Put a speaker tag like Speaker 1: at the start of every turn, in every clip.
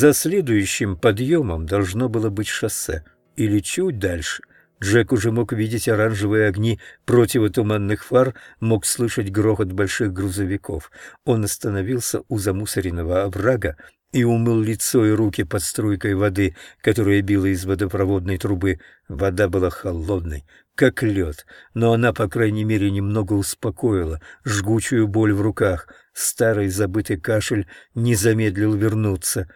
Speaker 1: За следующим подъемом должно было быть шоссе, или чуть дальше. Джек уже мог видеть оранжевые огни противотуманных фар, мог слышать грохот больших грузовиков. Он остановился у замусоренного оврага и умыл лицо и руки под струйкой воды, которая била из водопроводной трубы. Вода была холодной, как лед, но она, по крайней мере, немного успокоила жгучую боль в руках. Старый забытый кашель не замедлил вернуться.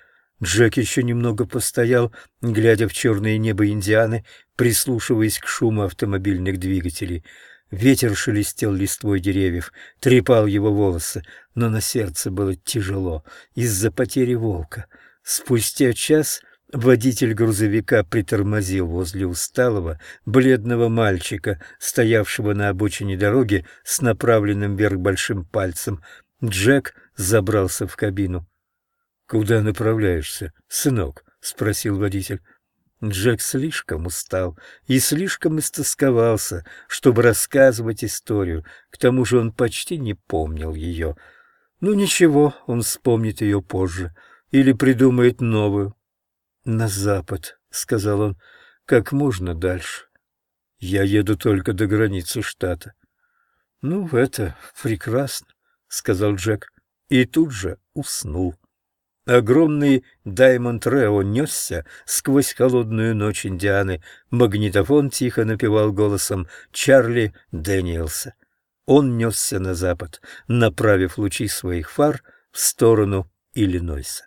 Speaker 1: Джек еще немного постоял, глядя в черное небо Индианы, прислушиваясь к шуму автомобильных двигателей. Ветер шелестел листвой деревьев, трепал его волосы, но на сердце было тяжело из-за потери волка. Спустя час водитель грузовика притормозил возле усталого, бледного мальчика, стоявшего на обочине дороги с направленным вверх большим пальцем. Джек забрался в кабину. «Куда направляешься, сынок?» — спросил водитель. Джек слишком устал и слишком истосковался, чтобы рассказывать историю. К тому же он почти не помнил ее. Ну ничего, он вспомнит ее позже или придумает новую. «На запад», — сказал он, — «как можно дальше. Я еду только до границы штата». «Ну, это прекрасно», — сказал Джек, и тут же уснул. Огромный Даймонд Рео несся сквозь холодную ночь Индианы. Магнитофон тихо напевал голосом Чарли Дэниелса. Он несся на запад, направив лучи своих фар в сторону Иллинойса.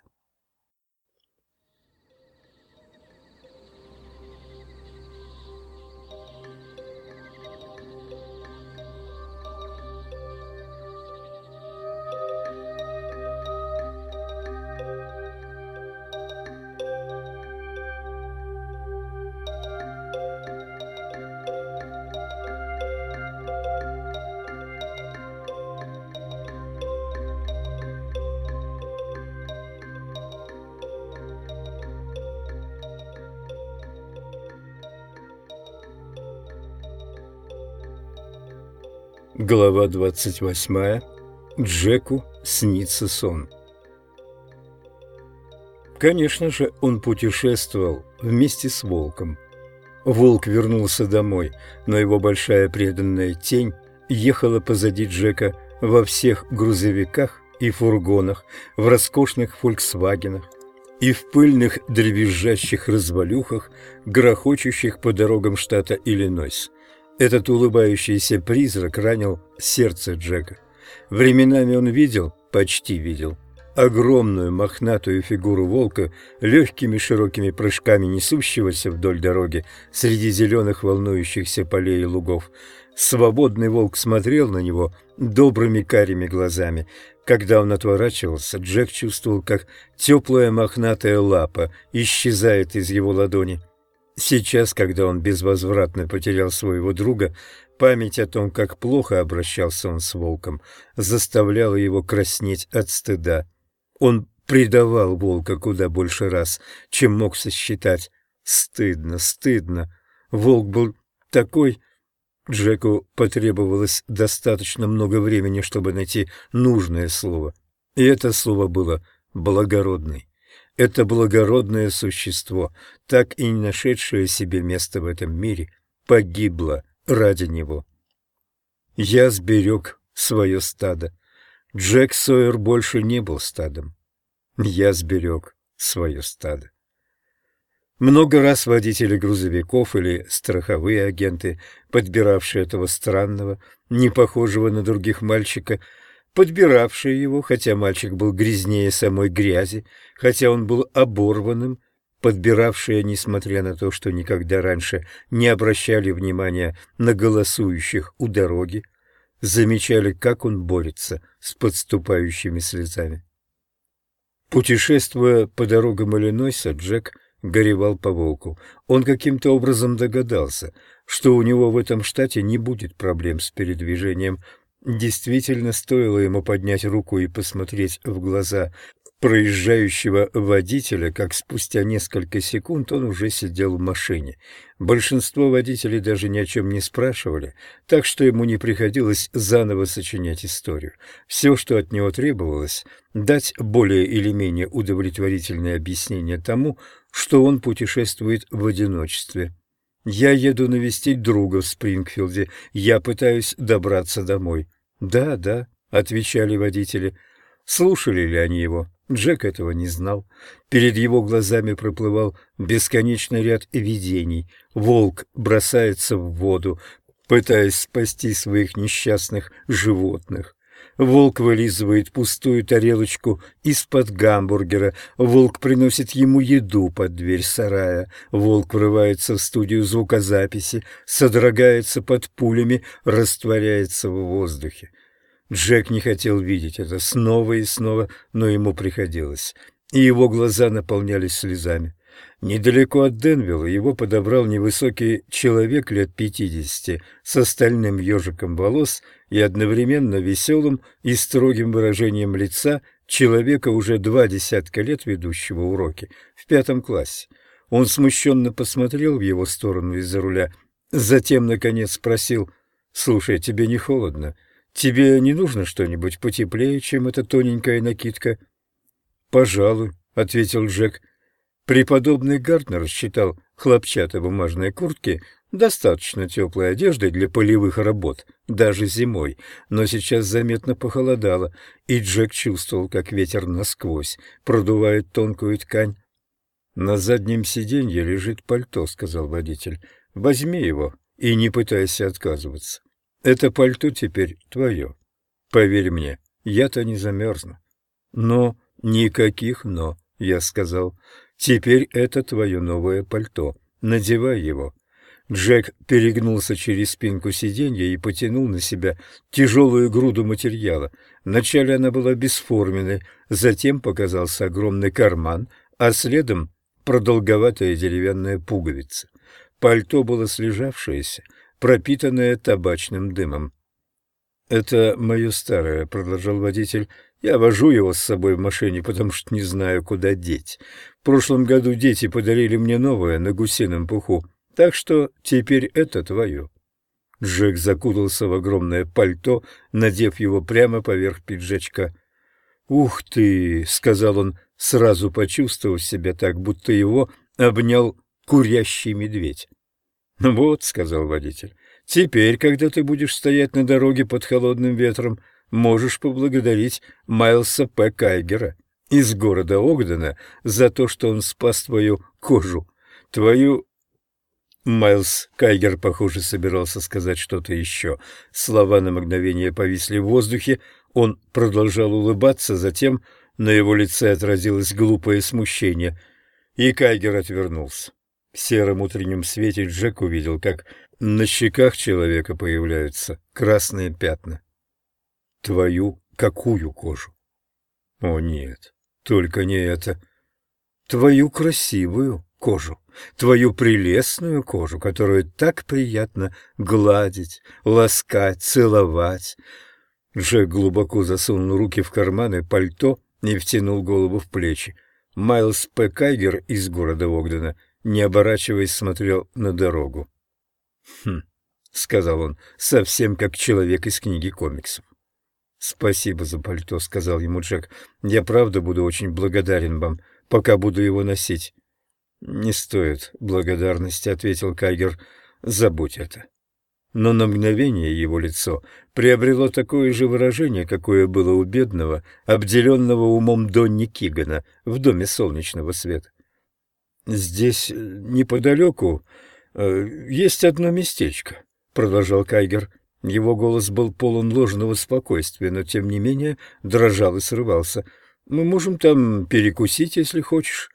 Speaker 1: Глава 28. Джеку снится сон. Конечно же, он путешествовал вместе с волком. Волк вернулся домой, но его большая преданная тень ехала позади Джека во всех грузовиках и фургонах, в роскошных «Фольксвагенах» и в пыльных дребезжащих развалюхах, грохочущих по дорогам штата Иллинойс. Этот улыбающийся призрак ранил сердце Джека. Временами он видел, почти видел, огромную мохнатую фигуру волка, легкими широкими прыжками несущегося вдоль дороги среди зеленых волнующихся полей и лугов. Свободный волк смотрел на него добрыми карими глазами. Когда он отворачивался, Джек чувствовал, как теплая мохнатая лапа исчезает из его ладони. Сейчас, когда он безвозвратно потерял своего друга, память о том, как плохо обращался он с волком, заставляла его краснеть от стыда. Он предавал волка куда больше раз, чем мог сосчитать. Стыдно, стыдно. Волк был такой... Джеку потребовалось достаточно много времени, чтобы найти нужное слово. И это слово было «благородный». Это благородное существо, так и не нашедшее себе место в этом мире, погибло ради него. Я сберег свое стадо. Джек Сойер больше не был стадом. Я сберег свое стадо. Много раз водители грузовиков или страховые агенты, подбиравшие этого странного, не похожего на других мальчика, подбиравшие его, хотя мальчик был грязнее самой грязи, хотя он был оборванным, подбиравшие, несмотря на то, что никогда раньше не обращали внимания на голосующих у дороги, замечали, как он борется с подступающими слезами. Путешествуя по дорогам Иллинойса, Джек горевал по волку. Он каким-то образом догадался, что у него в этом штате не будет проблем с передвижением Действительно, стоило ему поднять руку и посмотреть в глаза проезжающего водителя, как спустя несколько секунд он уже сидел в машине. Большинство водителей даже ни о чем не спрашивали, так что ему не приходилось заново сочинять историю. Все, что от него требовалось, дать более или менее удовлетворительное объяснение тому, что он путешествует в одиночестве. «Я еду навестить друга в Спрингфилде. Я пытаюсь добраться домой». «Да, да», — отвечали водители. Слушали ли они его? Джек этого не знал. Перед его глазами проплывал бесконечный ряд видений. Волк бросается в воду, пытаясь спасти своих несчастных животных. Волк вылизывает пустую тарелочку из-под гамбургера. Волк приносит ему еду под дверь сарая. Волк врывается в студию звукозаписи, содрогается под пулями, растворяется в воздухе. Джек не хотел видеть это снова и снова, но ему приходилось, и его глаза наполнялись слезами. Недалеко от Денвилла его подобрал невысокий человек лет пятидесяти с стальным ежиком волос и одновременно веселым и строгим выражением лица человека, уже два десятка лет ведущего уроки в пятом классе. Он смущенно посмотрел в его сторону из-за руля, затем, наконец, спросил, «Слушай, тебе не холодно?» Тебе не нужно что-нибудь потеплее, чем эта тоненькая накидка? — Пожалуй, — ответил Джек. Преподобный Гартнер считал хлопчато-бумажные куртки достаточно теплой одеждой для полевых работ, даже зимой, но сейчас заметно похолодало, и Джек чувствовал, как ветер насквозь продувает тонкую ткань. «На заднем сиденье лежит пальто», — сказал водитель. «Возьми его и не пытайся отказываться». Это пальто теперь твое. Поверь мне, я-то не замерзну. Но никаких «но», я сказал. Теперь это твое новое пальто. Надевай его. Джек перегнулся через спинку сиденья и потянул на себя тяжелую груду материала. Вначале она была бесформенной, затем показался огромный карман, а следом продолговатая деревянная пуговица. Пальто было слежавшееся, пропитанное табачным дымом. «Это мое старое», — продолжал водитель. «Я вожу его с собой в машине, потому что не знаю, куда деть. В прошлом году дети подарили мне новое на гусином пуху, так что теперь это твое». Джек закутался в огромное пальто, надев его прямо поверх пиджачка. «Ух ты!» — сказал он, сразу почувствовав себя так, будто его обнял курящий медведь. «Ну «Вот», — сказал водитель, — «теперь, когда ты будешь стоять на дороге под холодным ветром, можешь поблагодарить Майлса П. Кайгера из города Огдена за то, что он спас твою кожу, твою...» Майлз Кайгер, похоже, собирался сказать что-то еще. Слова на мгновение повисли в воздухе, он продолжал улыбаться, затем на его лице отразилось глупое смущение, и Кайгер отвернулся. В сером утреннем свете Джек увидел, как на щеках человека появляются красные пятна. Твою какую кожу? О нет, только не это. Твою красивую кожу, твою прелестную кожу, которую так приятно гладить, ласкать, целовать. Джек глубоко засунул руки в карманы пальто и втянул голову в плечи. Майлз П. Кайгер из города Огдена — не оборачиваясь, смотрел на дорогу. «Хм», — сказал он, совсем как человек из книги комиксов. «Спасибо за пальто», — сказал ему Джек. «Я правда буду очень благодарен вам, пока буду его носить». «Не стоит благодарности», — ответил Кайгер. «Забудь это». Но на мгновение его лицо приобрело такое же выражение, какое было у бедного, обделенного умом Донни Кигана в Доме солнечного света. «Здесь, неподалеку, э, есть одно местечко», — продолжал Кайгер. Его голос был полон ложного спокойствия, но, тем не менее, дрожал и срывался. «Мы можем там перекусить, если хочешь».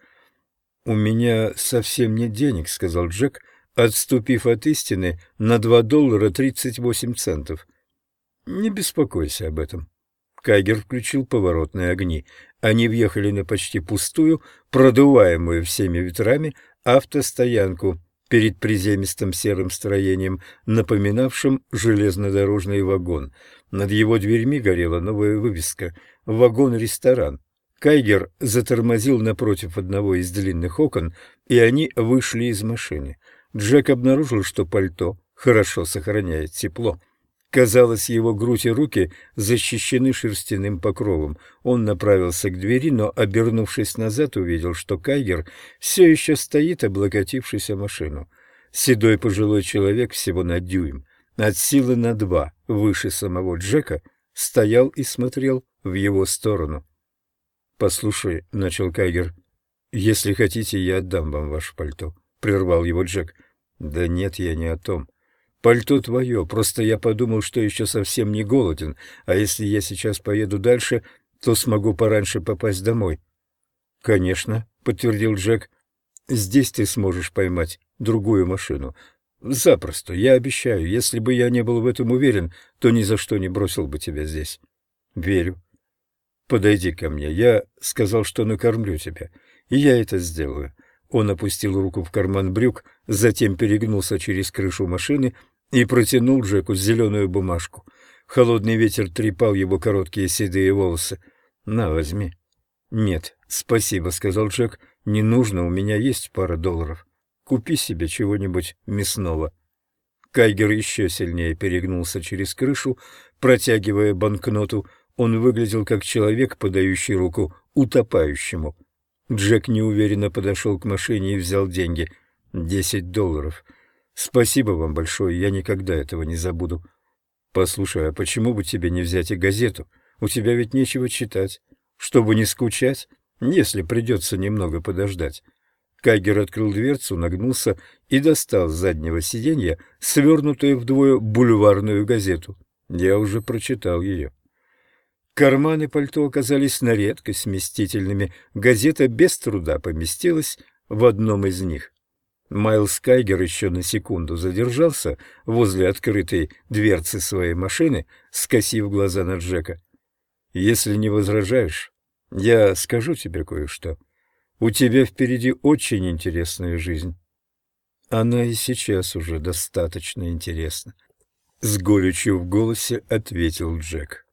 Speaker 1: «У меня совсем нет денег», — сказал Джек, отступив от истины на два доллара тридцать восемь центов. «Не беспокойся об этом». Кайгер включил поворотные огни. Они въехали на почти пустую, продуваемую всеми ветрами, автостоянку перед приземистым серым строением, напоминавшим железнодорожный вагон. Над его дверьми горела новая вывеска «Вагон-ресторан». Кайгер затормозил напротив одного из длинных окон, и они вышли из машины. Джек обнаружил, что пальто хорошо сохраняет тепло. Казалось, его грудь и руки защищены шерстяным покровом. Он направился к двери, но, обернувшись назад, увидел, что Кайгер все еще стоит, облокотившись о машину. Седой пожилой человек всего на дюйм, от силы на два, выше самого Джека, стоял и смотрел в его сторону. «Послушай», — начал Кайгер, — «если хотите, я отдам вам ваше пальто», — прервал его Джек. «Да нет, я не о том. Пальто твое, просто я подумал, что еще совсем не голоден, а если я сейчас поеду дальше, то смогу пораньше попасть домой. — Конечно, — подтвердил Джек. — Здесь ты сможешь поймать другую машину. Запросто, я обещаю. Если бы я не был в этом уверен, то ни за что не бросил бы тебя здесь. — Верю. — Подойди ко мне. Я сказал, что накормлю тебя, и я это сделаю. Он опустил руку в карман брюк, затем перегнулся через крышу машины и протянул Джеку зеленую бумажку. Холодный ветер трепал его короткие седые волосы. «На, возьми». «Нет, спасибо», — сказал Джек. «Не нужно, у меня есть пара долларов. Купи себе чего-нибудь мясного». Кайгер еще сильнее перегнулся через крышу, протягивая банкноту. Он выглядел как человек, подающий руку утопающему. Джек неуверенно подошел к машине и взял деньги. «Десять долларов». Спасибо вам большое, я никогда этого не забуду. Послушай, а почему бы тебе не взять и газету? У тебя ведь нечего читать. Чтобы не скучать, если придется немного подождать. Кайгер открыл дверцу, нагнулся и достал с заднего сиденья свернутую вдвое бульварную газету. Я уже прочитал ее. Карманы пальто оказались на редкость вместительными. Газета без труда поместилась в одном из них. Майлз Кайгер еще на секунду задержался возле открытой дверцы своей машины, скосив глаза на Джека. «Если не возражаешь, я скажу тебе кое-что. У тебя впереди очень интересная жизнь». «Она и сейчас уже достаточно интересна», — с горечью в голосе ответил Джек.